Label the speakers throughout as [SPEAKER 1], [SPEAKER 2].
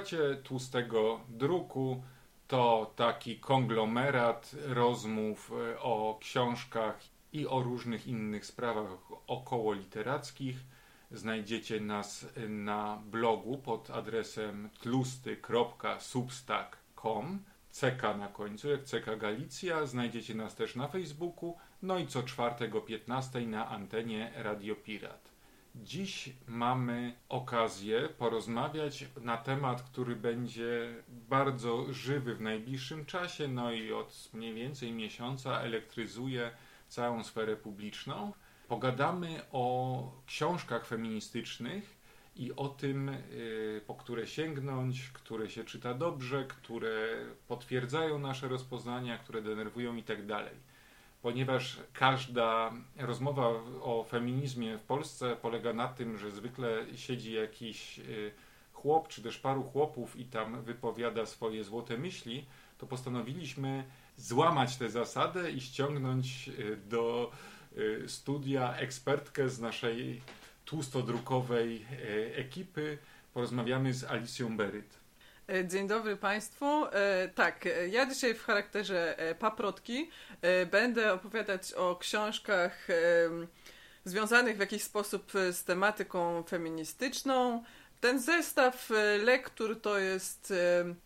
[SPEAKER 1] Słuchacie tłustego druku. To taki konglomerat rozmów e, o książkach i o różnych innych sprawach około literackich. Znajdziecie nas na blogu pod adresem tlusty.substack.com CK na końcu, jak CK Galicja. Znajdziecie nas też na Facebooku, no i co czwartego 15 na antenie Radio Pirat. Dziś mamy okazję porozmawiać na temat, który będzie bardzo żywy w najbliższym czasie, no i od mniej więcej miesiąca elektryzuje całą sferę publiczną. Pogadamy o książkach feministycznych i o tym, y, po które sięgnąć, które się czyta dobrze, które potwierdzają nasze rozpoznania, które denerwują itd. Ponieważ każda rozmowa o feminizmie w Polsce polega na tym, że zwykle siedzi jakiś y, chłop, czy też paru chłopów i tam wypowiada swoje złote myśli, to postanowiliśmy złamać tę zasadę i ściągnąć y, do y, studia ekspertkę z naszej tłustodrukowej ekipy. Porozmawiamy z Alicją Beryt.
[SPEAKER 2] E, dzień dobry Państwu. E, tak, e, ja dzisiaj w charakterze paprotki będę opowiadać o książkach związanych w jakiś sposób z tematyką feministyczną. Ten zestaw lektur to jest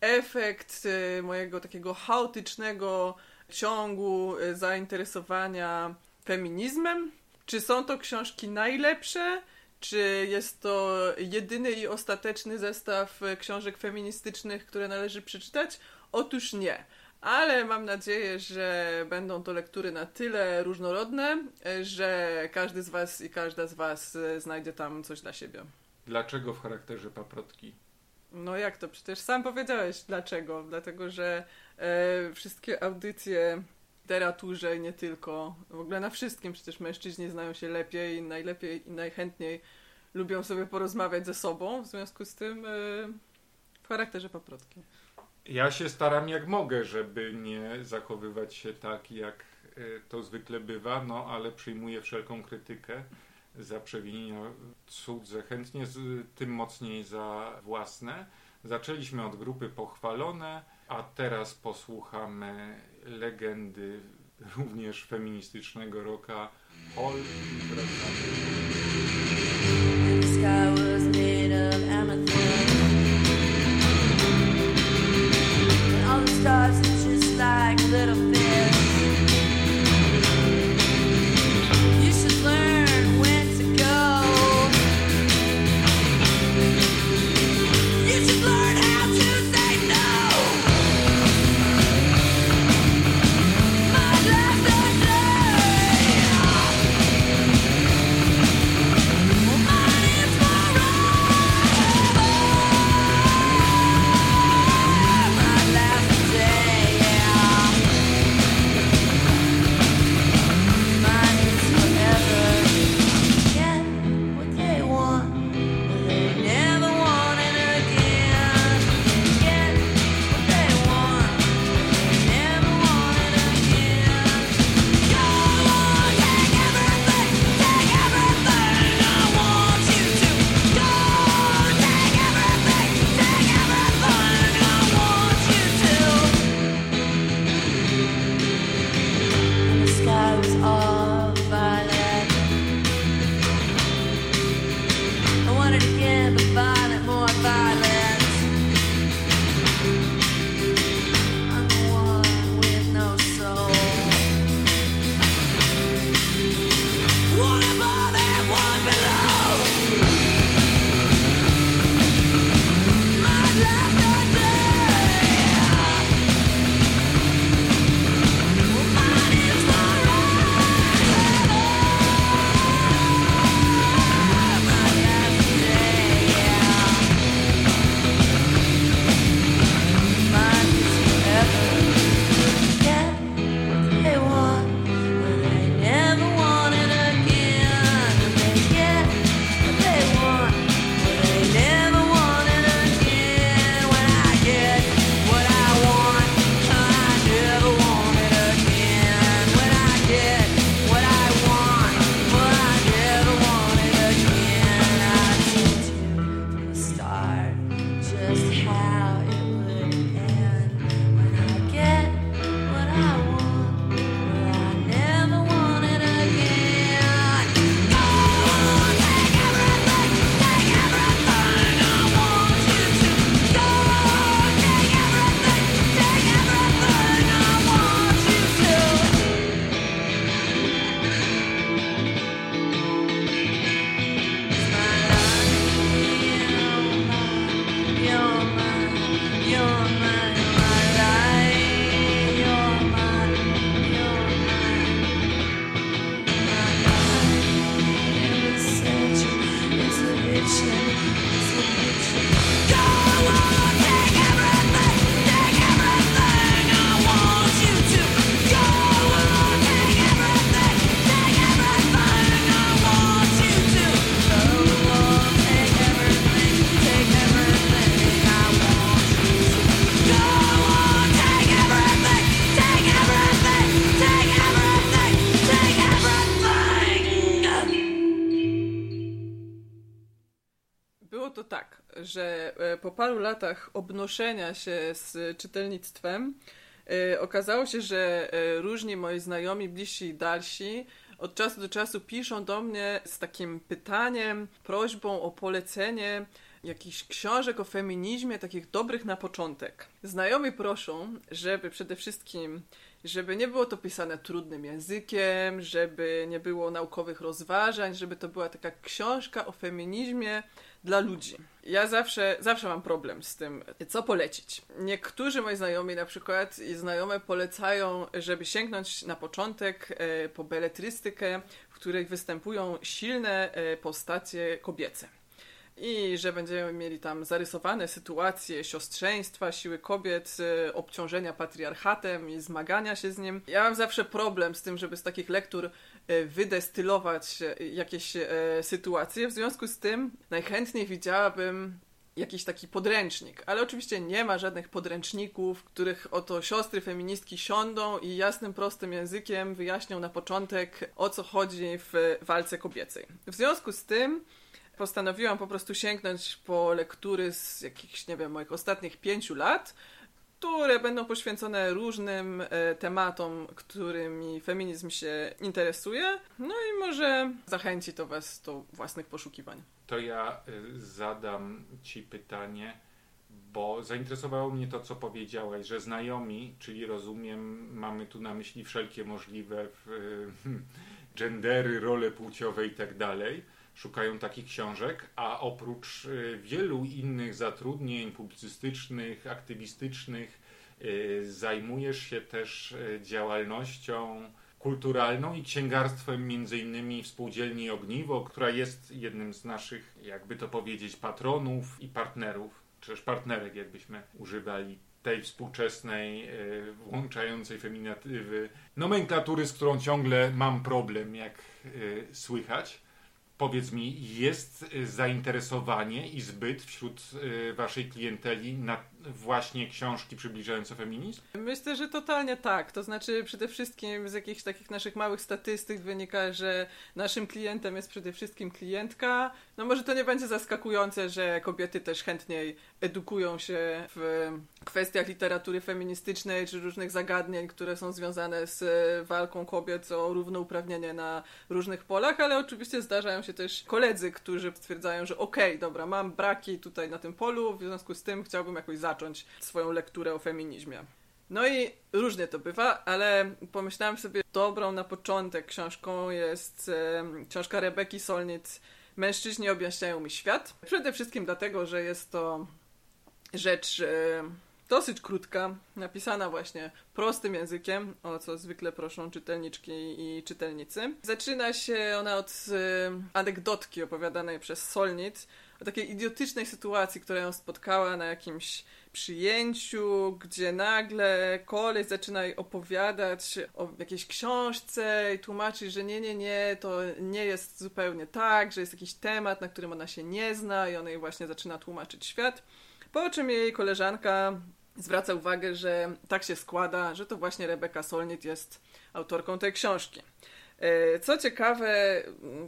[SPEAKER 2] efekt mojego takiego chaotycznego ciągu zainteresowania feminizmem. Czy są to książki najlepsze? Czy jest to jedyny i ostateczny zestaw książek feministycznych, które należy przeczytać? Otóż nie. Ale mam nadzieję, że będą to lektury na tyle różnorodne, że każdy z Was i każda z Was znajdzie tam coś dla siebie.
[SPEAKER 1] Dlaczego w charakterze paprotki?
[SPEAKER 2] No jak to? Przecież sam powiedziałeś dlaczego. Dlatego, że e, wszystkie audycje literaturze nie tylko. W ogóle na wszystkim przecież mężczyźni znają się lepiej, najlepiej i najchętniej lubią sobie porozmawiać ze sobą, w związku z tym yy, w charakterze paprotki.
[SPEAKER 1] Ja się staram jak mogę, żeby nie zachowywać się tak, jak y, to zwykle bywa, no ale przyjmuję wszelką krytykę.
[SPEAKER 3] za przewinienia cudze, chętnie z, tym mocniej za własne. Zaczęliśmy od grupy Pochwalone, a teraz posłuchamy legendy również feministycznego roka.
[SPEAKER 4] To
[SPEAKER 2] tak, że e, po paru latach obnoszenia się z czytelnictwem e, okazało się, że e, różni moi znajomi, bliżsi i dalsi od czasu do czasu piszą do mnie z takim pytaniem, prośbą o polecenie jakichś książek o feminizmie, takich dobrych na początek. Znajomi proszą, żeby przede wszystkim, żeby nie było to pisane trudnym językiem, żeby nie było naukowych rozważań, żeby to była taka książka o feminizmie dla ludzi. Ja zawsze, zawsze mam problem z tym, co polecić. Niektórzy moi znajomi, na przykład i znajome, polecają, żeby sięgnąć na początek e, po beletrystykę, w której występują silne e, postacie kobiece. I że będziemy mieli tam zarysowane sytuacje siostrzeństwa, siły kobiet, e, obciążenia patriarchatem i zmagania się z nim. Ja mam zawsze problem z tym, żeby z takich lektur e, wydestylować e, jakieś sytuacje. W związku z tym najchętniej widziałabym jakiś taki podręcznik, ale oczywiście nie ma żadnych podręczników, w których oto siostry feministki siądą i jasnym, prostym językiem wyjaśnią na początek o co chodzi w walce kobiecej. W związku z tym postanowiłam po prostu sięgnąć po lektury z jakichś, nie wiem, moich ostatnich pięciu lat, które będą poświęcone różnym e, tematom, którymi feminizm się interesuje. No i może zachęci to Was do własnych poszukiwań.
[SPEAKER 1] To ja y, zadam Ci pytanie, bo zainteresowało mnie to, co powiedziałaś, że znajomi, czyli rozumiem, mamy tu na myśli wszelkie możliwe y, gendery, role płciowe i tak dalej, szukają takich książek, a oprócz y, wielu innych zatrudnień publicystycznych, aktywistycznych, y, zajmujesz się też y, działalnością kulturalną i księgarstwem między innymi w spółdzielni Ogniwo, która jest jednym z naszych, jakby to powiedzieć, patronów i partnerów, czy też partnerek, jakbyśmy używali tej współczesnej, włączającej feminatywy nomenklatury, z którą ciągle mam problem, jak słychać. Powiedz mi, jest y, zainteresowanie i zbyt wśród y, waszej klienteli na właśnie książki przybliżające feminizm?
[SPEAKER 2] Myślę, że totalnie tak. To znaczy, przede wszystkim z jakichś takich naszych małych statystyk wynika, że naszym klientem jest przede wszystkim klientka. No może to nie będzie zaskakujące, że kobiety też chętniej edukują się w kwestiach literatury feministycznej czy różnych zagadnień, które są związane z walką kobiet o równouprawnienie na różnych polach, ale oczywiście zdarzają się też koledzy, którzy stwierdzają, że okej, okay, dobra, mam braki tutaj na tym polu, w związku z tym chciałbym jakoś zacząć swoją lekturę o feminizmie. No i różnie to bywa, ale pomyślałam sobie, dobrą na początek książką jest e, książka Rebeki Solnit Mężczyźni objaśniają mi świat. Przede wszystkim dlatego, że jest to rzecz e, dosyć krótka, napisana właśnie prostym językiem, o co zwykle proszą czytelniczki i czytelnicy. Zaczyna się ona od e, anegdotki opowiadanej przez Solnit, o takiej idiotycznej sytuacji, która ją spotkała na jakimś przyjęciu, gdzie nagle koleś zaczyna opowiadać o jakiejś książce i tłumaczy, że nie, nie, nie, to nie jest zupełnie tak, że jest jakiś temat, na którym ona się nie zna i ona jej właśnie zaczyna tłumaczyć świat. Po czym jej koleżanka zwraca uwagę, że tak się składa, że to właśnie Rebeka Solnit jest autorką tej książki. E, co ciekawe,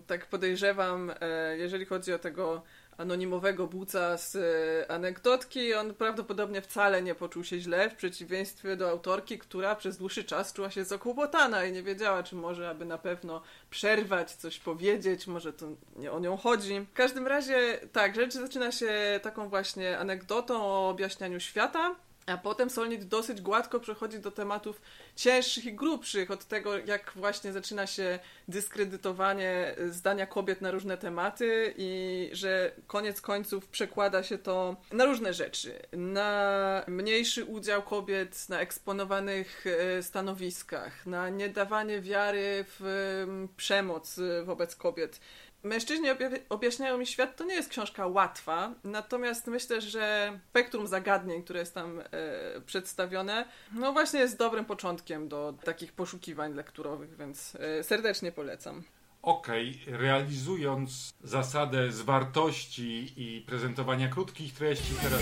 [SPEAKER 2] tak podejrzewam, e, jeżeli chodzi o tego anonimowego buca z e, anegdotki, on prawdopodobnie wcale nie poczuł się źle, w przeciwieństwie do autorki, która przez dłuższy czas czuła się zakłopotana i nie wiedziała, czy może aby na pewno przerwać, coś powiedzieć, może to nie o nią chodzi. W każdym razie, tak, rzecz zaczyna się taką właśnie anegdotą o objaśnianiu świata, a potem Solnit dosyć gładko przechodzi do tematów cięższych i grubszych, od tego jak właśnie zaczyna się dyskredytowanie zdania kobiet na różne tematy i że koniec końców przekłada się to na różne rzeczy. Na mniejszy udział kobiet na eksponowanych e, stanowiskach, na niedawanie wiary w przemoc wobec kobiet Mężczyźni objaśniają mi świat to nie jest książka łatwa, natomiast myślę, że spektrum zagadnień, które jest tam e, przedstawione, no właśnie jest dobrym początkiem do takich poszukiwań lekturowych, więc e, serdecznie polecam.
[SPEAKER 1] Okej, okay, realizując zasadę zwartości i prezentowania krótkich treści, teraz.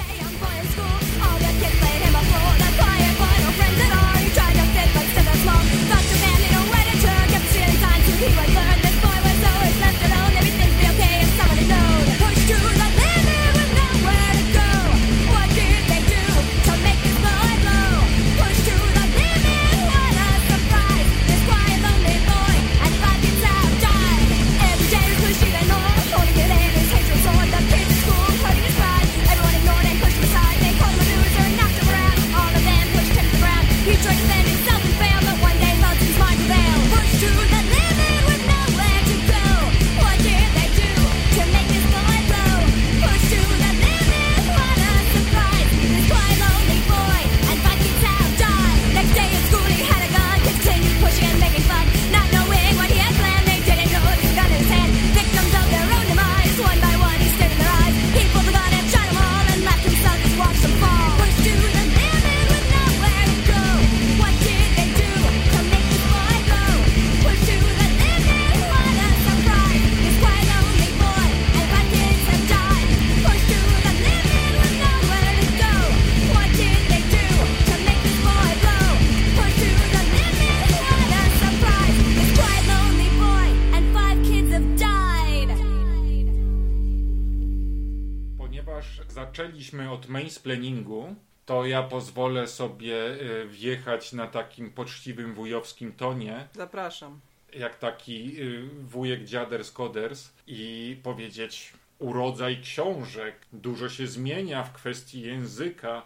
[SPEAKER 1] Pozwolę sobie y, wjechać na takim poczciwym wujowskim tonie,
[SPEAKER 2] Zapraszam.
[SPEAKER 1] jak taki y, wujek dziaders koders i powiedzieć urodzaj książek, dużo się zmienia w kwestii języka.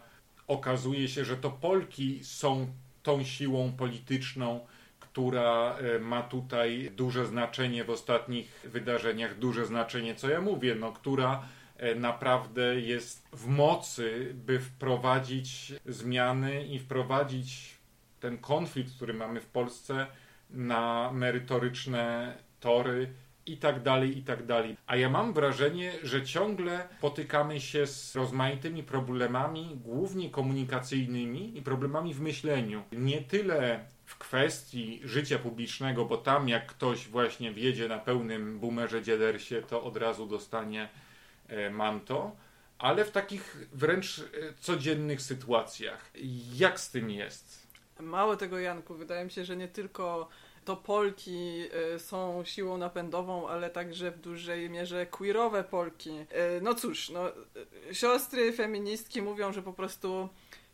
[SPEAKER 1] Okazuje się, że to Polki są tą siłą polityczną, która e, ma tutaj duże znaczenie w ostatnich wydarzeniach, duże znaczenie, co ja mówię, no, która naprawdę jest w mocy, by wprowadzić zmiany i wprowadzić ten konflikt, który mamy w Polsce, na merytoryczne tory i tak dalej, i tak dalej. A ja mam wrażenie, że ciągle potykamy się z rozmaitymi problemami, głównie komunikacyjnymi i problemami w myśleniu. Nie tyle w kwestii życia publicznego, bo tam jak ktoś właśnie wjedzie na pełnym boomerze dziadersie, to od razu dostanie e, manto, ale w takich wręcz e, codziennych sytuacjach. Jak z tym jest?
[SPEAKER 2] Mało tego, Janku, wydaje mi się, że nie tylko to Polki y, są siłą napędową, ale także w dużej mierze queerowe Polki. No cóż, no, siostry feministki mówią, że po prostu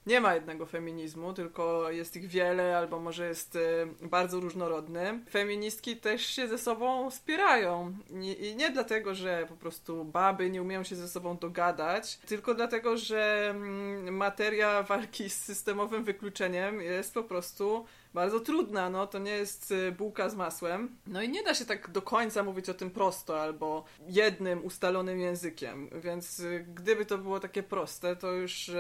[SPEAKER 2] nie ma jednego feminizmu, tylko jest ich wiele, albo może jest y, bardzo różnorodny. Feministki też się ze sobą wspierają. I, nie dlatego, że po prostu baby nie umieją się ze sobą dogadać, tylko dlatego, że mm, materia walki z systemowym wykluczeniem jest po prostu bardzo trudna, no to nie jest y, bułka z masłem. No i nie da się tak do końca mówić o tym prosto albo jednym ustalonym językiem, więc y, gdyby to było takie proste, to już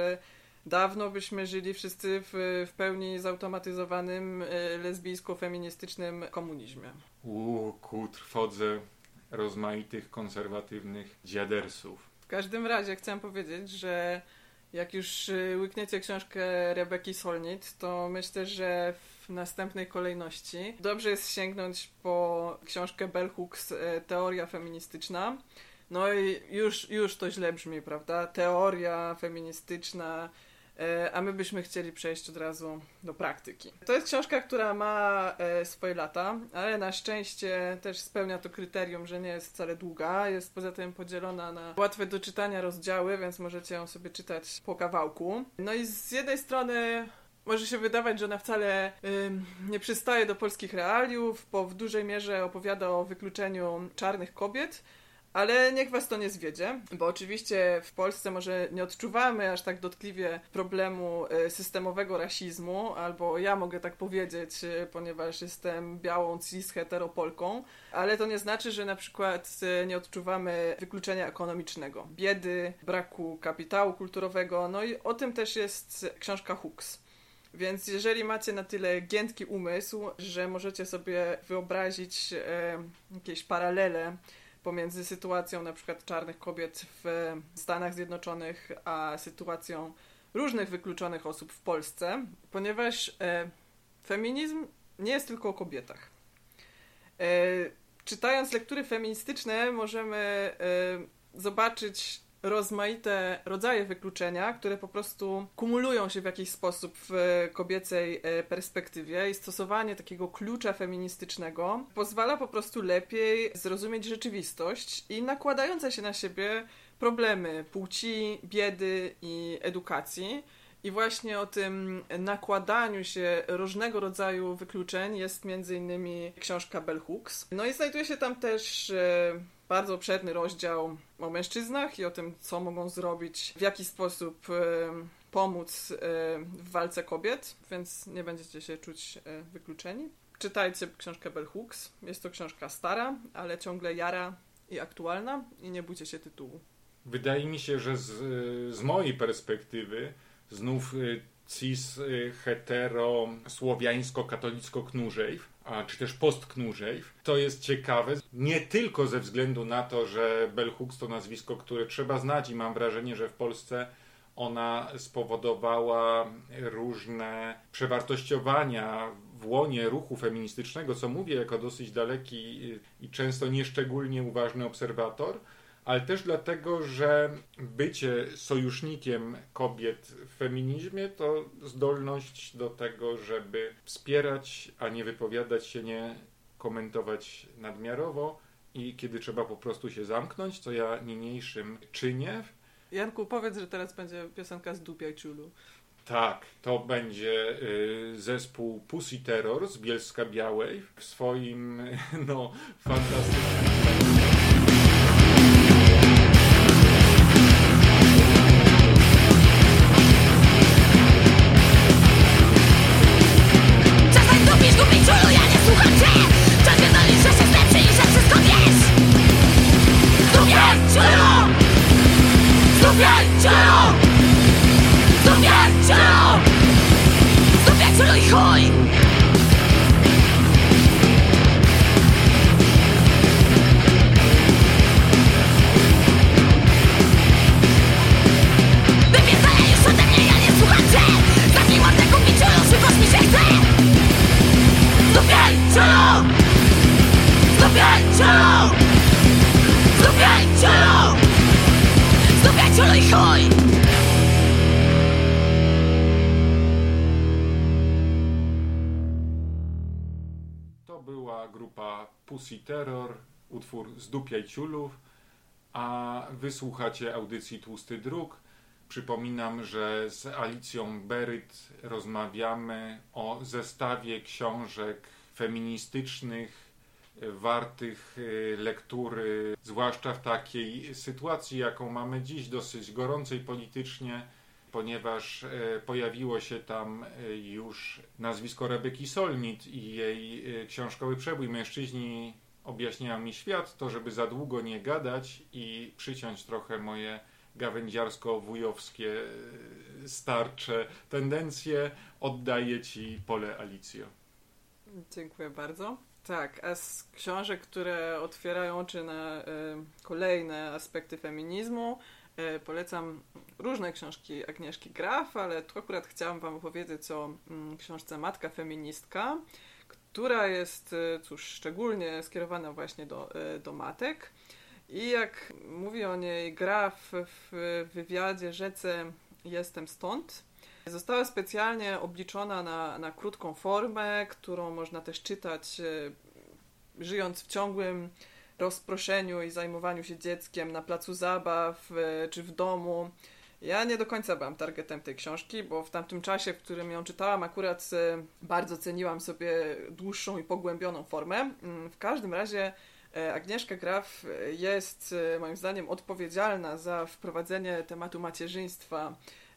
[SPEAKER 2] dawno byśmy żyli wszyscy w, w pełni zautomatyzowanym y, lesbijsko-feministycznym komunizmie.
[SPEAKER 1] U, ku trwodze rozmaitych konserwatywnych dziadersów.
[SPEAKER 2] W każdym razie chcę powiedzieć, że jak już y, łykniecie książkę Rebeki Solnit, to myślę, że w następnej kolejności dobrze jest sięgnąć po książkę Bell Hooks y, Teoria feministyczna. No i już, już to źle brzmi, prawda? Teoria feministyczna, a my byśmy chcieli przejść od razu do praktyki. To jest książka, która ma e, swoje lata, ale na szczęście też spełnia to kryterium, że nie jest wcale długa. Jest poza tym podzielona na łatwe do czytania rozdziały, więc możecie ją sobie czytać po kawałku. No i z jednej strony może się wydawać, że ona wcale ym, nie przystaje do polskich realiów, bo w dużej mierze opowiada o wykluczeniu czarnych kobiet. Ale niech was to nie zwiedzie, bo oczywiście w Polsce może nie odczuwamy aż tak dotkliwie problemu e, systemowego rasizmu, albo ja mogę tak powiedzieć, e, ponieważ jestem białą cis heteropolką, ale to nie znaczy, że na przykład e, nie odczuwamy wykluczenia ekonomicznego, biedy, braku kapitału kulturowego, no i o tym też jest książka Hooks. Więc jeżeli macie na tyle giętki umysł, że możecie sobie wyobrazić jakieś paralele pomiędzy sytuacją na przykład czarnych kobiet w Stanach Zjednoczonych, a sytuacją różnych wykluczonych osób w Polsce, ponieważ e, feminizm nie jest tylko o kobietach. E, czytając lektury feministyczne możemy e, zobaczyć rozmaite rodzaje wykluczenia, które po prostu kumulują się w jakiś sposób w kobiecej e, perspektywie i stosowanie takiego klucza feministycznego pozwala po prostu lepiej zrozumieć rzeczywistość i nakładające się na siebie problemy płci, biedy i edukacji. I właśnie o tym nakładaniu się różnego rodzaju wykluczeń jest między innymi książka Bell Hooks. No i znajduje się tam też e, bardzo obszerny rozdział o mężczyznach i o tym, co mogą zrobić, w jaki sposób e, pomóc e, w walce kobiet, więc nie będziecie się czuć wykluczeni. Czytajcie książkę Bell Hooks. Jest to książka stara, ale ciągle jara i aktualna i nie bójcie się tytułu.
[SPEAKER 1] Wydaje mi się, że z, z mojej perspektywy znów y, cis y, hetero słowiańsko-katolicko-knurzejw, a czy też post-knurzejw, to jest ciekawe nie tylko ze względu na to, że Bell Hooks to nazwisko, które trzeba znać i mam wrażenie, że w Polsce ona spowodowała różne przewartościowania w łonie ruchu feministycznego, co mówię jako dosyć daleki y, i często nieszczególnie uważny obserwator, ale też dlatego, że bycie sojusznikiem kobiet w feminizmie to zdolność do tego, żeby wspierać, a nie wypowiadać się, nie komentować nadmiarowo i kiedy trzeba po prostu się zamknąć, co ja niniejszym czynię.
[SPEAKER 2] Janku, powiedz, że teraz będzie piosenka z Dupiaj Czulu.
[SPEAKER 1] Tak, to będzie y, zespół Pussy Terror z Bielska Białej w swoim no, fantastycznym. Pussy Terror, utwór Zdupiaj Ciulów, a wysłuchacie audycji Tłusty Druk. Przypominam, że z Alicją Beryt rozmawiamy o zestawie książek feministycznych, wartych e, lektury, zwłaszcza w takiej sytuacji, jaką mamy dziś, dosyć gorącej politycznie, ponieważ e, pojawiło się tam e, już nazwisko Rebeki Solnit i jej e, książkowy przebój Mężczyźni objaśniają mi świat, to żeby za długo nie gadać i przyciąć trochę moje gawędziarsko-wujowskie starcze tendencje, oddaję Ci pole Alicjo.
[SPEAKER 2] Dziękuję bardzo. Tak, a z książek, które otwierają oczy na e, kolejne aspekty feminizmu, polecam różne książki Agnieszki Graf, ale tu akurat chciałam Wam opowiedzieć o mm, książce Matka Feministka, która jest, e, cóż, szczególnie skierowana właśnie do, e, do matek. I jak mówi o niej Graf w wywiadzie Rzece Jestem stąd, Została specjalnie obliczona na, na krótką formę, którą można też czytać e, żyjąc w ciągłym rozproszeniu i zajmowaniu się dzieckiem na placu zabaw e, czy w domu. Ja nie do końca byłam targetem tej książki, bo w tamtym czasie, w którym ją czytałam, akurat e, bardzo ceniłam sobie dłuższą i pogłębioną formę. Mm, W każdym razie e, Agnieszka Graf jest moim zdaniem odpowiedzialna za wprowadzenie tematu macierzyństwa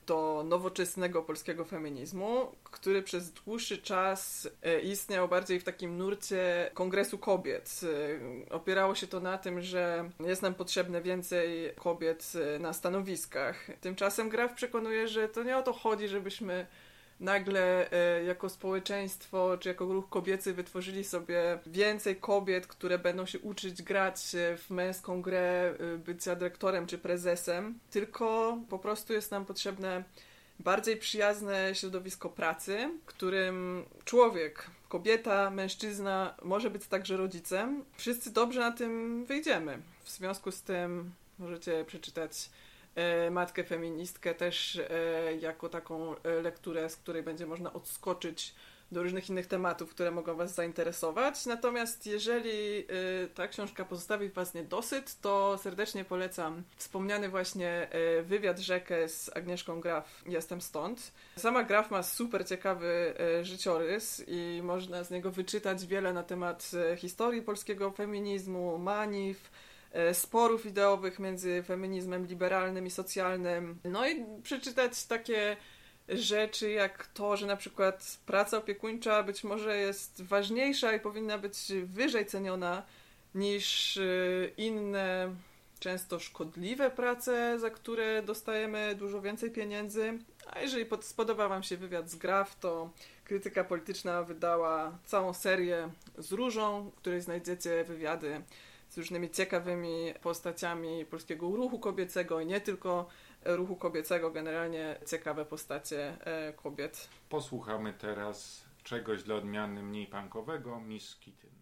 [SPEAKER 2] do nowoczesnego polskiego feminizmu, który przez dłuższy czas e, istniał bardziej w takim nurcie Kongresu Kobiet. E, Opierało się to na tym, że jest nam potrzebne więcej kobiet e, na stanowiskach. Tymczasem Graf przekonuje, że to nie o to chodzi, żebyśmy nagle e, jako społeczeństwo czy jako ruch kobiecy wytworzyli sobie więcej kobiet, które będą się uczyć grać e, w męską grę, e, bycia dyrektorem czy prezesem, tylko po prostu jest nam potrzebne bardziej przyjazne środowisko pracy, w którym człowiek, kobieta, mężczyzna może być także rodzicem. Wszyscy dobrze na tym wyjdziemy. W związku z tym możecie przeczytać Matkę Feministkę też e, jako taką e, lekturę, z której będzie można odskoczyć do różnych innych tematów, które mogą Was zainteresować. Natomiast jeżeli ta książka pozostawi Was niedosyt, to serdecznie polecam wspomniany właśnie wywiad rzekę z Agnieszką Graf Jestem stąd. Sama Graf ma super ciekawy życiorys i można z niego wyczytać wiele na temat historii polskiego feminizmu, manif, y, sporów ideowych między feminizmem liberalnym i socjalnym. No i przeczytać takie rzeczy jak to, że na przykład praca opiekuńcza być może jest ważniejsza i powinna być wyżej ceniona niż y, inne, często szkodliwe prace, za które dostajemy dużo więcej pieniędzy. A jeżeli pod- spodobał Wam się wywiad z Graf, to Krytyka Polityczna wydała całą serię z Różą, w której znajdziecie wywiady z różnymi ciekawymi postaciami polskiego ruchu kobiecego i nie tylko ruchu kobiecego, generalnie ciekawe postacie e, kobiet.
[SPEAKER 1] Posłuchamy teraz czegoś dla odmiany mniej punkowego, Miss Kitten.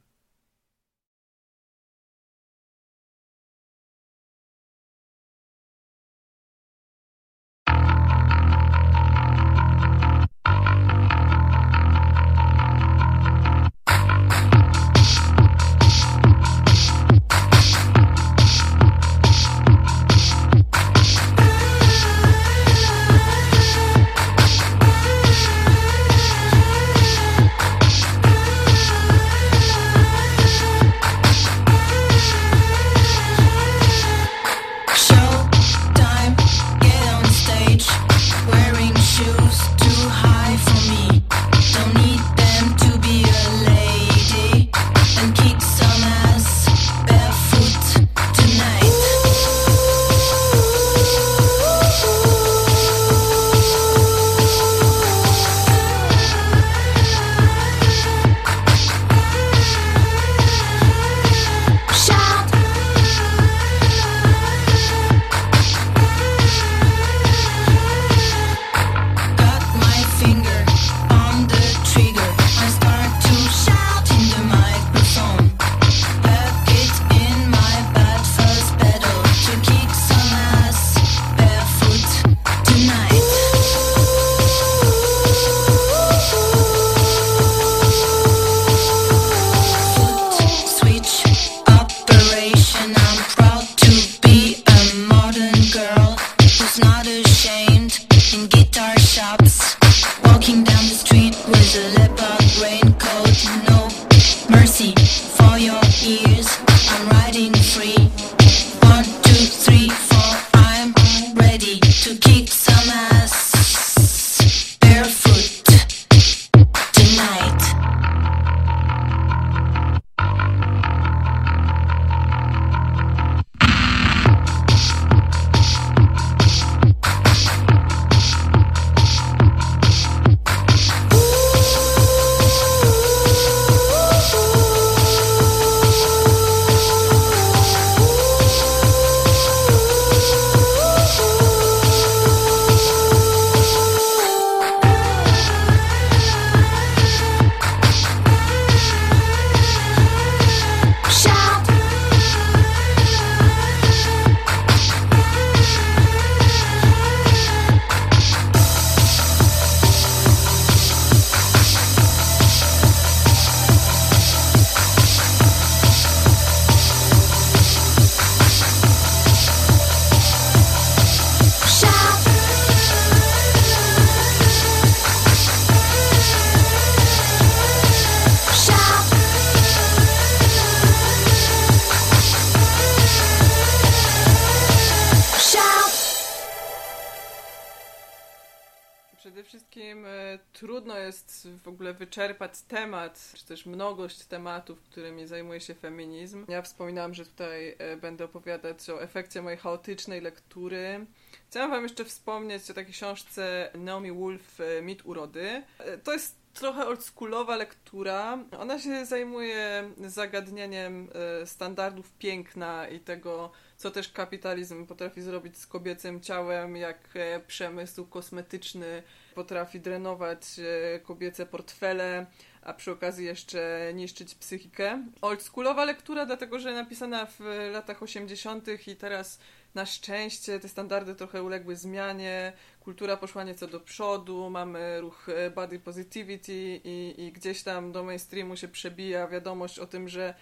[SPEAKER 2] W ogóle wyczerpać temat, czy też mnogość tematów, którymi zajmuje się feminizm. Ja wspominałam, że tutaj e, będę opowiadać o efekcie mojej chaotycznej lektury. Chciałam wam jeszcze wspomnieć o takiej książce Naomi Wolf e, Mit urody. E, To jest trochę oldschoolowa lektura. Ona się zajmuje zagadnieniem standardów piękna i tego, co też kapitalizm potrafi zrobić z kobiecym ciałem, jak przemysł kosmetyczny potrafi drenować e, kobiece portfele, a przy okazji jeszcze niszczyć psychikę. Oldschoolowa lektura, dlatego że napisana w latach 80. i teraz na szczęście te standardy trochę uległy zmianie, kultura poszła nieco do przodu, mamy ruch e, body positivity i, i gdzieś tam do mainstreamu się przebija wiadomość o tym, że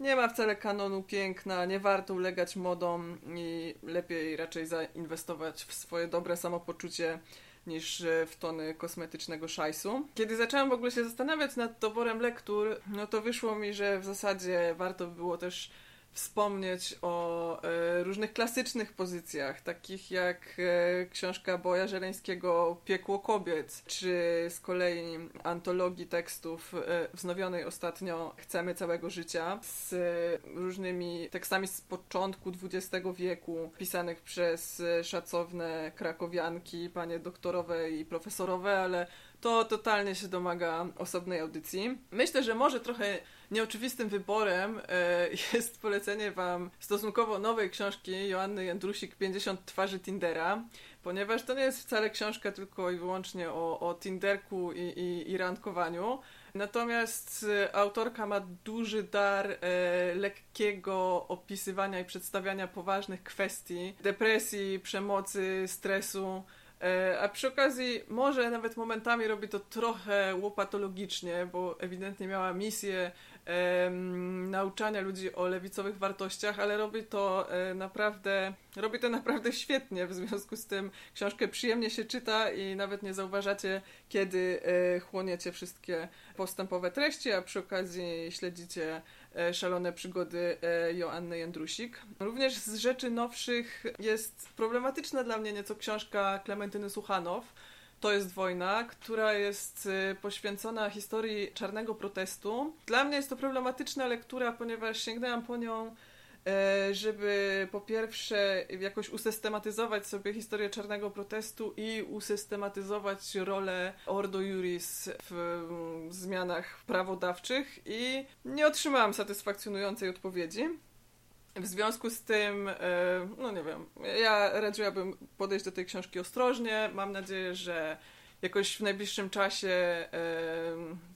[SPEAKER 2] nie ma wcale kanonu piękna, nie warto ulegać modom i lepiej raczej zainwestować w swoje dobre samopoczucie niż e, w tony kosmetycznego szajsu. Kiedy zaczęłam w ogóle się zastanawiać nad doborem lektur, no to wyszło mi, że w zasadzie warto by było też wspomnieć o e, różnych klasycznych pozycjach, takich jak e, książka Boja Żeleńskiego Piekło kobiet, czy z kolei antologii tekstów e, wznowionej ostatnio Chcemy całego życia, z różnymi tekstami z początku XX wieku, pisanych przez szacowne krakowianki, panie doktorowe i profesorowe, ale to totalnie się domaga osobnej audycji. Myślę, że może trochę nieoczywistym wyborem e, jest polecenie Wam stosunkowo nowej książki Joanny Jędrusik 50 twarzy Tindera, ponieważ to nie jest wcale książka tylko i wyłącznie o, o Tinderku i, i, i randkowaniu. Natomiast e, autorka ma duży dar e, lekkiego opisywania i przedstawiania poważnych kwestii depresji, przemocy, stresu. E, A przy okazji, może nawet momentami robi to trochę łopatologicznie, bo ewidentnie miała misję nauczania ludzi o lewicowych wartościach, ale robi to e, naprawdę, robi to naprawdę świetnie. W związku z tym książkę przyjemnie się czyta i nawet nie zauważacie, kiedy e, chłoniecie wszystkie postępowe treści, a przy okazji śledzicie e, szalone przygody Joanny Jędrusik. Również z rzeczy nowszych jest problematyczna dla mnie nieco książka Klementyny Suchanow. To jest wojna, która jest y, poświęcona historii czarnego protestu. Dla mnie jest to problematyczna lektura, ponieważ sięgnęłam po nią, e, żeby po pierwsze jakoś usystematyzować sobie historię czarnego protestu i usystematyzować rolę Ordo Juris w mm, zmianach prawodawczych i nie otrzymałam satysfakcjonującej odpowiedzi. W związku z tym, e, no nie wiem, ja radziłabym podejść do tej książki ostrożnie. Mam nadzieję, że jakoś w najbliższym czasie e,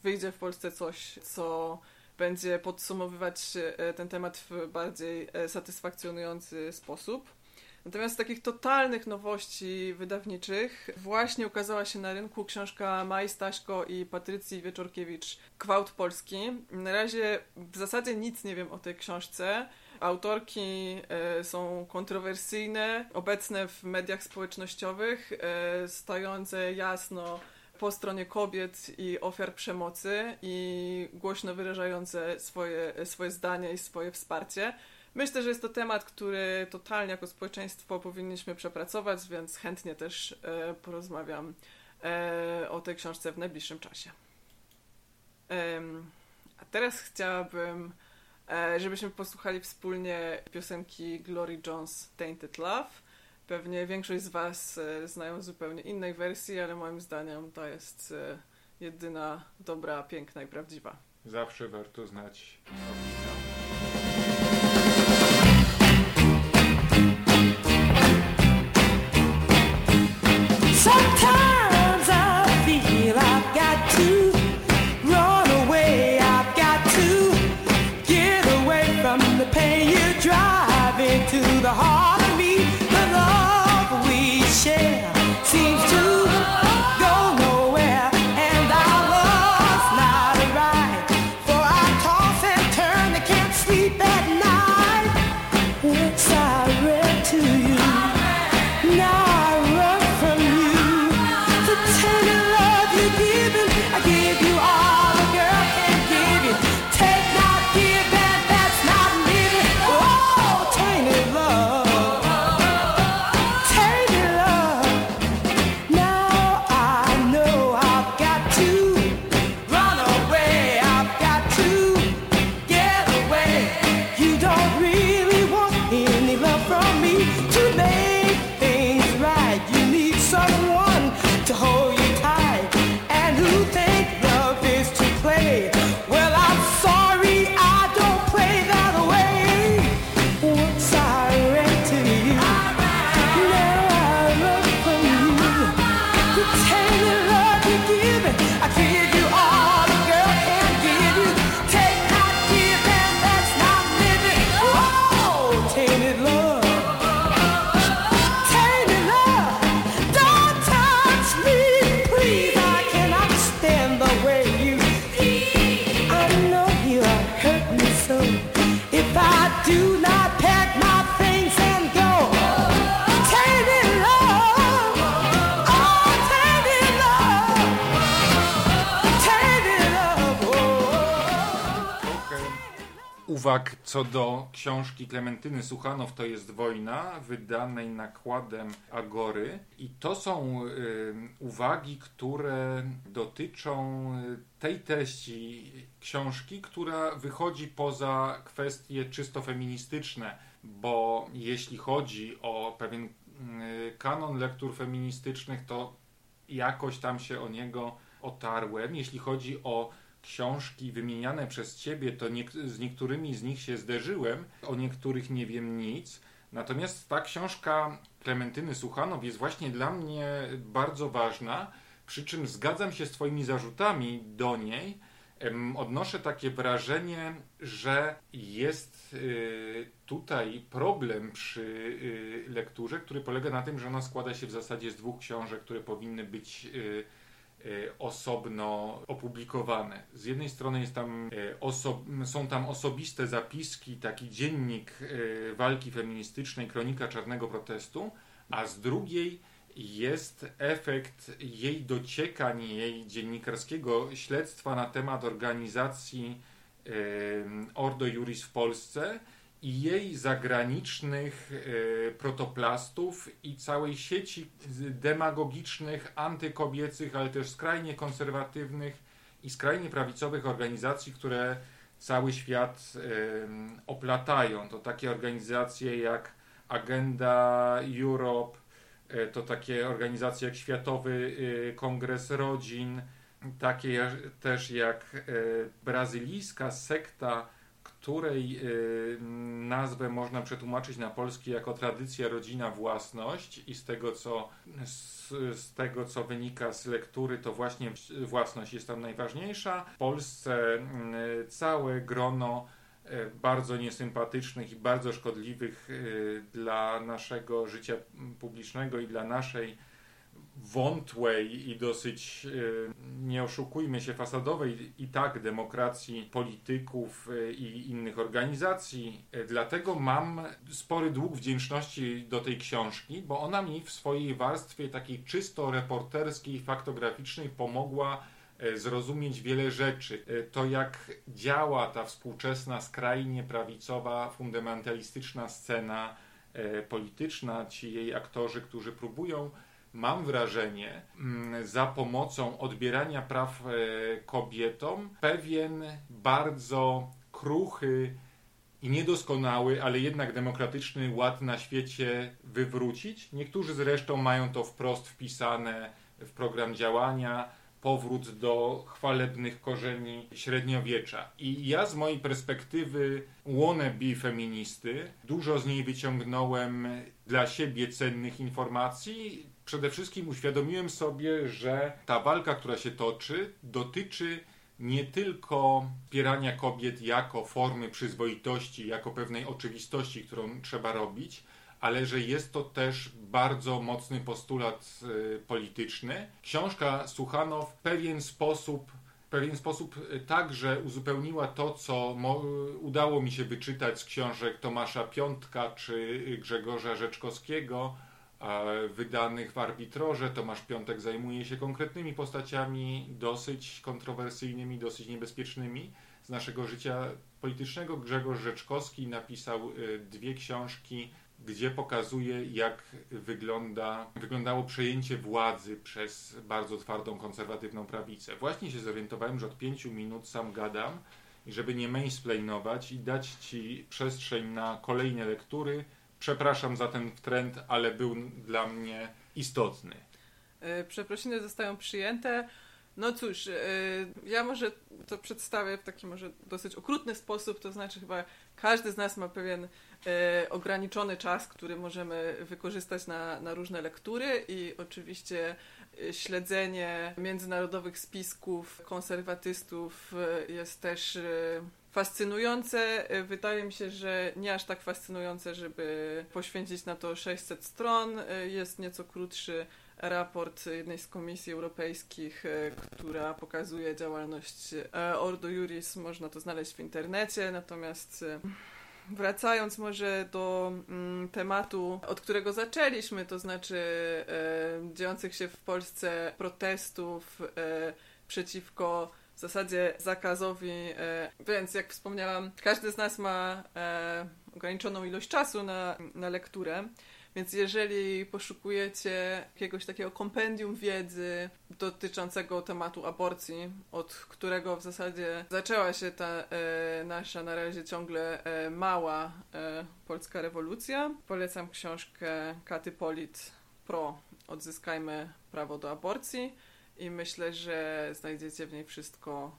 [SPEAKER 2] wyjdzie w Polsce coś, co będzie podsumowywać e, ten temat w bardziej satysfakcjonujący sposób. Natomiast z takich totalnych nowości wydawniczych właśnie ukazała się na rynku książka Maj Staśko i Patrycji Wieczorkiewicz Gwałt Polski. Na razie w zasadzie nic nie wiem o tej książce. Autorki e, są kontrowersyjne, obecne w mediach społecznościowych, e, stojące jasno po stronie kobiet i ofiar przemocy i głośno wyrażające swoje, swoje zdanie i swoje wsparcie. Myślę, że jest to temat, który totalnie jako społeczeństwo powinniśmy przepracować, więc chętnie też e, porozmawiam o tej książce w najbliższym czasie. A teraz chciałabym, żebyśmy posłuchali wspólnie piosenki Glory Jones Tainted Love. Pewnie większość z Was e, znają zupełnie innej wersji, ale moim zdaniem to jest e, jedyna dobra, piękna i prawdziwa.
[SPEAKER 1] Zawsze warto znać co do książki Klementyny Suchanow to jest wojna, wydanej nakładem Agory. I to są y, uwagi, które dotyczą y, tej treści książki, która wychodzi poza kwestie czysto feministyczne, bo jeśli chodzi o pewien y, kanon lektur feministycznych, to jakoś tam się o niego otarłem. Jeśli chodzi o książki wymieniane przez ciebie, to z niektórymi z nich się zderzyłem, o niektórych nie wiem nic. Natomiast ta książka Klementyny Suchanow jest właśnie dla mnie bardzo ważna, przy czym zgadzam się z Twoimi zarzutami do niej. Odnoszę takie wrażenie, że jest y, tutaj problem przy y, lekturze, który polega na tym, że ona składa się w zasadzie z dwóch książek, które powinny być y, osobno opublikowane. Z jednej strony jest tam, oso- są tam osobiste zapiski, taki dziennik y, walki feministycznej, kronika czarnego protestu, a z drugiej jest efekt jej dociekań, jej dziennikarskiego śledztwa na temat organizacji Ordo Juris w Polsce i jej zagranicznych y, protoplastów i całej sieci demagogicznych, antykobiecych, ale też skrajnie konserwatywnych i skrajnie prawicowych organizacji, które cały świat oplatają. To takie organizacje jak Agenda Europe, y, to takie organizacje jak Światowy y, Kongres Rodzin, takie też jak y, brazylijska sekta, której y, nazwę można przetłumaczyć na polski jako tradycja, rodzina, własność i z tego co, z, z tego, co wynika z lektury, to właśnie własność jest tam najważniejsza. W Polsce y, całe grono y, bardzo niesympatycznych i bardzo szkodliwych dla naszego życia publicznego i dla naszej wątłej i dosyć, y, nie oszukujmy się, fasadowej i tak demokracji polityków y, i innych organizacji. Y, Dlatego mam spory dług wdzięczności do tej książki, bo ona mi w swojej warstwie takiej czysto reporterskiej, faktograficznej pomogła e, zrozumieć wiele rzeczy. To jak działa ta współczesna, skrajnie prawicowa, fundamentalistyczna scena polityczna, ci jej aktorzy, którzy próbują, mam wrażenie, mm, za pomocą odbierania praw e, kobietom pewien bardzo kruchy i niedoskonały, ale jednak demokratyczny ład na świecie wywrócić. Niektórzy zresztą mają to wprost wpisane w program działania, powrót do chwalebnych korzeni średniowiecza. I ja z mojej perspektywy wannabe feministy, dużo z niej wyciągnąłem dla siebie cennych informacji. Przede wszystkim uświadomiłem sobie, że ta walka, która się toczy, dotyczy nie tylko wspierania kobiet jako formy przyzwoitości, jako pewnej oczywistości, którą trzeba robić, ale że jest to też bardzo mocny postulat y, polityczny. Książka Suchanow w pewien sposób, w pewien sposób y, także uzupełniła to, co udało mi się wyczytać z książek Tomasza Piątka czy Grzegorza Rzeczkowskiego, wydanych w arbitrorze. Tomasz Piątek zajmuje się konkretnymi postaciami, dosyć kontrowersyjnymi, dosyć niebezpiecznymi z naszego życia politycznego. Grzegorz Rzeczkowski napisał y, dwie książki, gdzie pokazuje, jak wygląda, wyglądało przejęcie władzy przez bardzo twardą, konserwatywną prawicę. Właśnie się zorientowałem, że od pięciu minut sam gadam i żeby nie mansplainować i dać Ci przestrzeń na kolejne lektury, przepraszam za ten trend, ale był dla mnie istotny.
[SPEAKER 2] E, Przeprosiny zostają przyjęte. No cóż, e, ja może to przedstawię w taki może dosyć okrutny sposób, to znaczy chyba każdy z nas ma pewien e, ograniczony czas, który możemy wykorzystać na, na różne lektury i oczywiście śledzenie międzynarodowych spisków konserwatystów jest też fascynujące. E, Wydaje mi się, że nie aż tak fascynujące, żeby poświęcić na to 600 stron. E, Jest nieco krótszy raport jednej z komisji europejskich, e, która pokazuje działalność Ordo Juris. Można to znaleźć w internecie, natomiast wracając może do mm, tematu, od którego zaczęliśmy, to znaczy dziejących się w Polsce protestów przeciwko w zasadzie zakazowi, e, więc jak wspomniałam, każdy z nas ma e, ograniczoną ilość czasu na, na lekturę. Więc jeżeli poszukujecie jakiegoś takiego kompendium wiedzy dotyczącego tematu aborcji, od którego w zasadzie zaczęła się ta e, nasza na razie ciągle e, mała e, polska rewolucja, polecam książkę Katy Polit Pro Odzyskajmy prawo do aborcji i myślę, że znajdziecie w niej wszystko,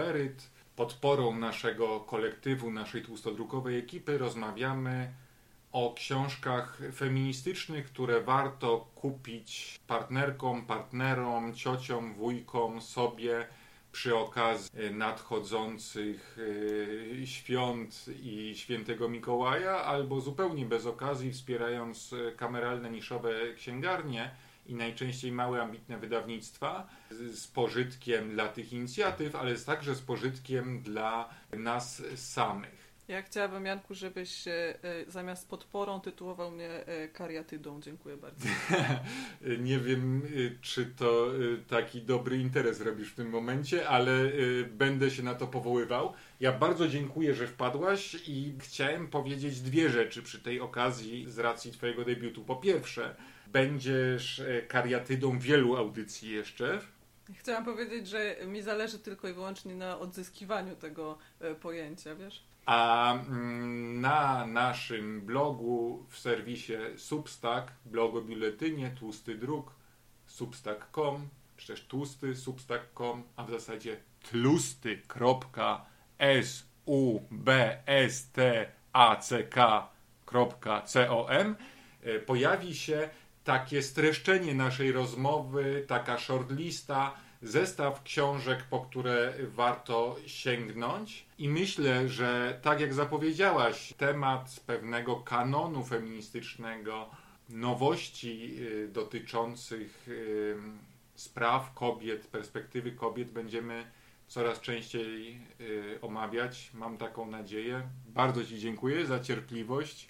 [SPEAKER 1] Beryt, naszego kolektywu, naszej tłustodrukowej ekipy, rozmawiamy o książkach feministycznych, które warto kupić partnerkom, partnerom, ciociom, wujkom, sobie przy okazji nadchodzących e, świąt i świętego Mikołaja, albo zupełnie bez okazji, wspierając kameralne niszowe księgarnie i najczęściej małe, ambitne wydawnictwa z, pożytkiem dla tych inicjatyw, ale także z pożytkiem dla nas samych.
[SPEAKER 2] Ja chciałabym, Janku, żebyś e, e, zamiast podporą tytułował mnie e, kariatydą. Dziękuję bardzo.
[SPEAKER 1] Nie wiem, czy to taki dobry interes robisz w tym momencie, ale będę się na to powoływał. Ja bardzo dziękuję, że wpadłaś i chciałem powiedzieć dwie rzeczy przy tej okazji z racji Twojego debiutu. Po pierwsze, będziesz e, kariatydą wielu audycji jeszcze.
[SPEAKER 2] Chciałam powiedzieć, że mi zależy tylko i wyłącznie na odzyskiwaniu tego e, pojęcia, wiesz?
[SPEAKER 1] A mm, na naszym blogu w serwisie Substack, blogu biuletynie Tłusty Druk, substack.com, czy też tłusty substack.com, a w zasadzie tlusty.substack.com e, pojawi się takie streszczenie naszej rozmowy, taka shortlista, zestaw książek, po które warto sięgnąć. I myślę, że tak jak zapowiedziałaś, temat pewnego kanonu feministycznego, nowości y, dotyczących y, spraw kobiet, perspektywy kobiet będziemy coraz częściej y, omawiać. Mam taką nadzieję. Bardzo Ci dziękuję za cierpliwość.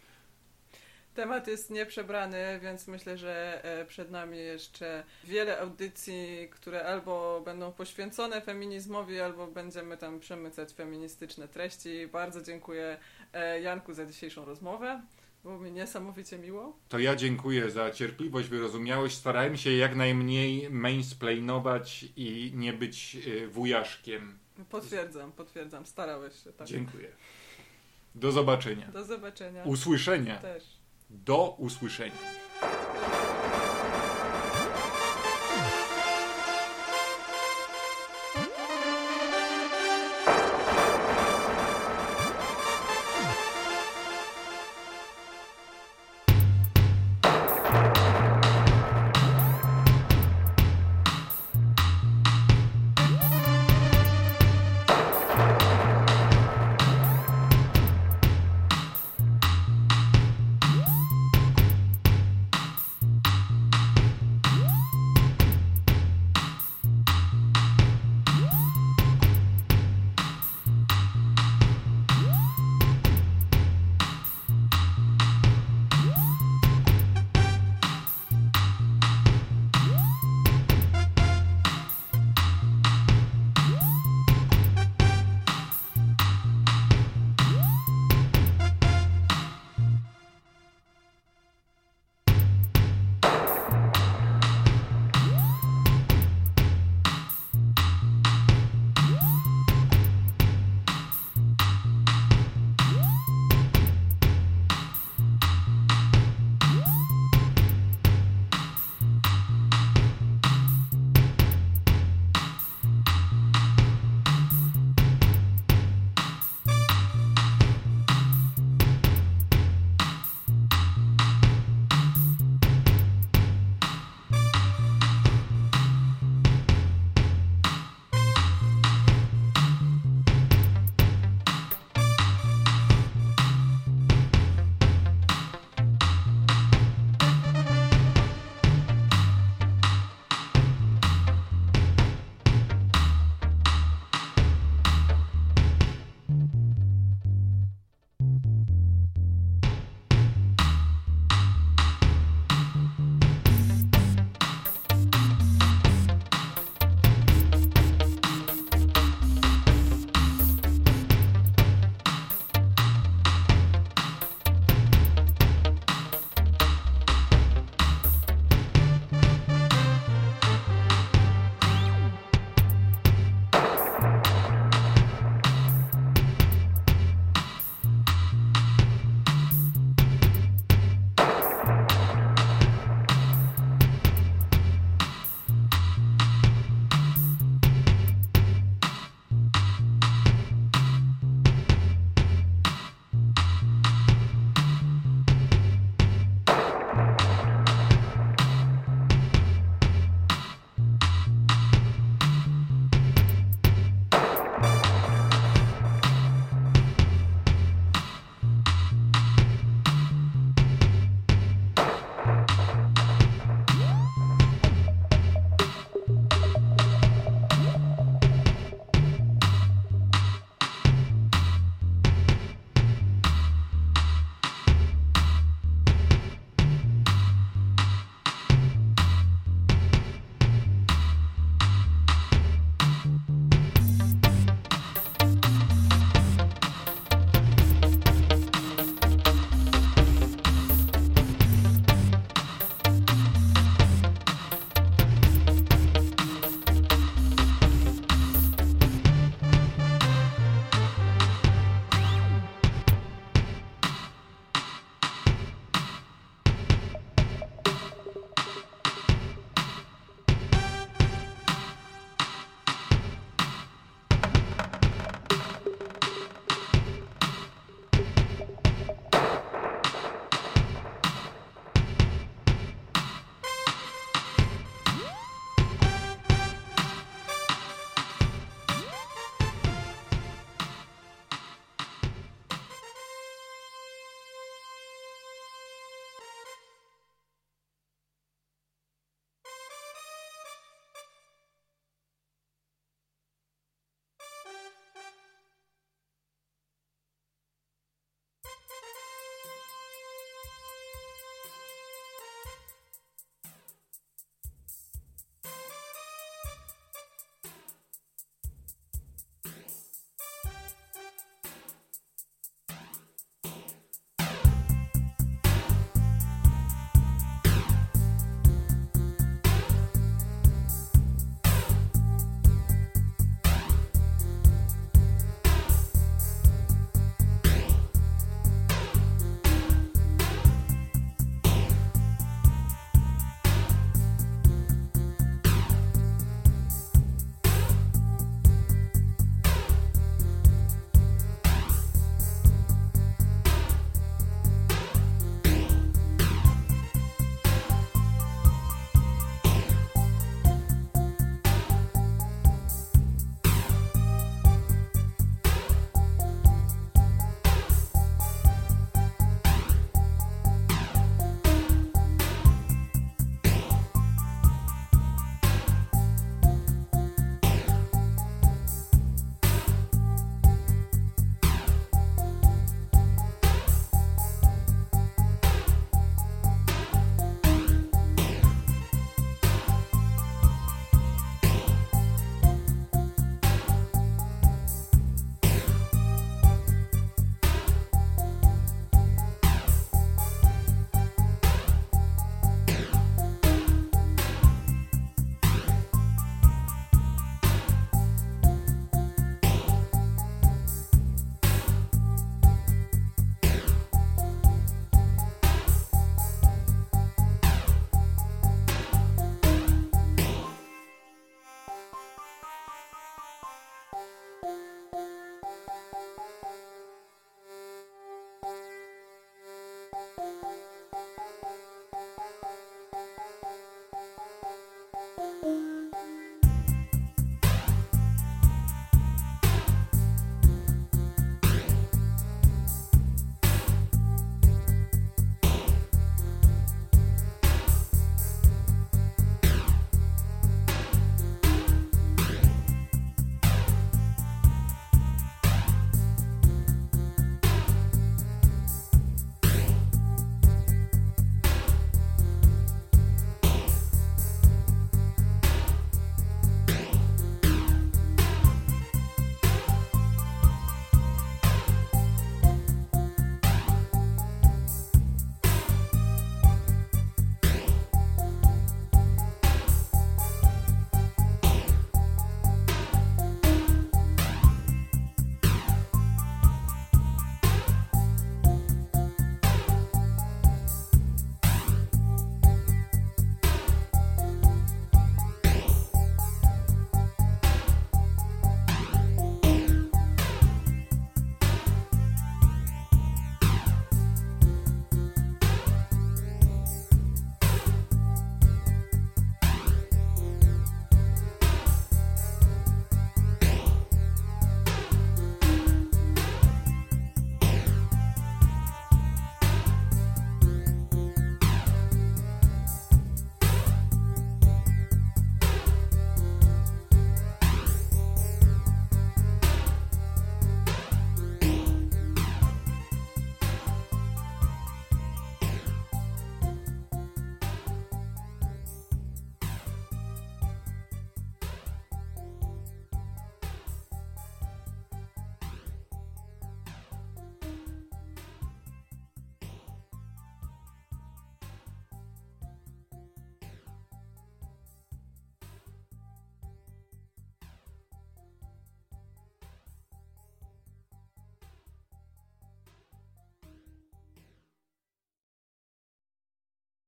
[SPEAKER 2] Temat jest nieprzebrany, więc myślę, że e, przed nami jeszcze wiele audycji, które albo będą poświęcone feminizmowi, albo będziemy tam przemycać feministyczne treści. Bardzo dziękuję e, Janku za dzisiejszą rozmowę. Było mi niesamowicie miło.
[SPEAKER 1] To ja dziękuję za cierpliwość, wyrozumiałość. Starałem się jak najmniej mansplainować i nie być y, wujaszkiem.
[SPEAKER 2] Potwierdzam, potwierdzam. Starałeś się, tak.
[SPEAKER 1] Dziękuję. Do zobaczenia.
[SPEAKER 2] Do zobaczenia.
[SPEAKER 1] Usłyszenia.
[SPEAKER 2] Też.
[SPEAKER 1] Do usłyszenia.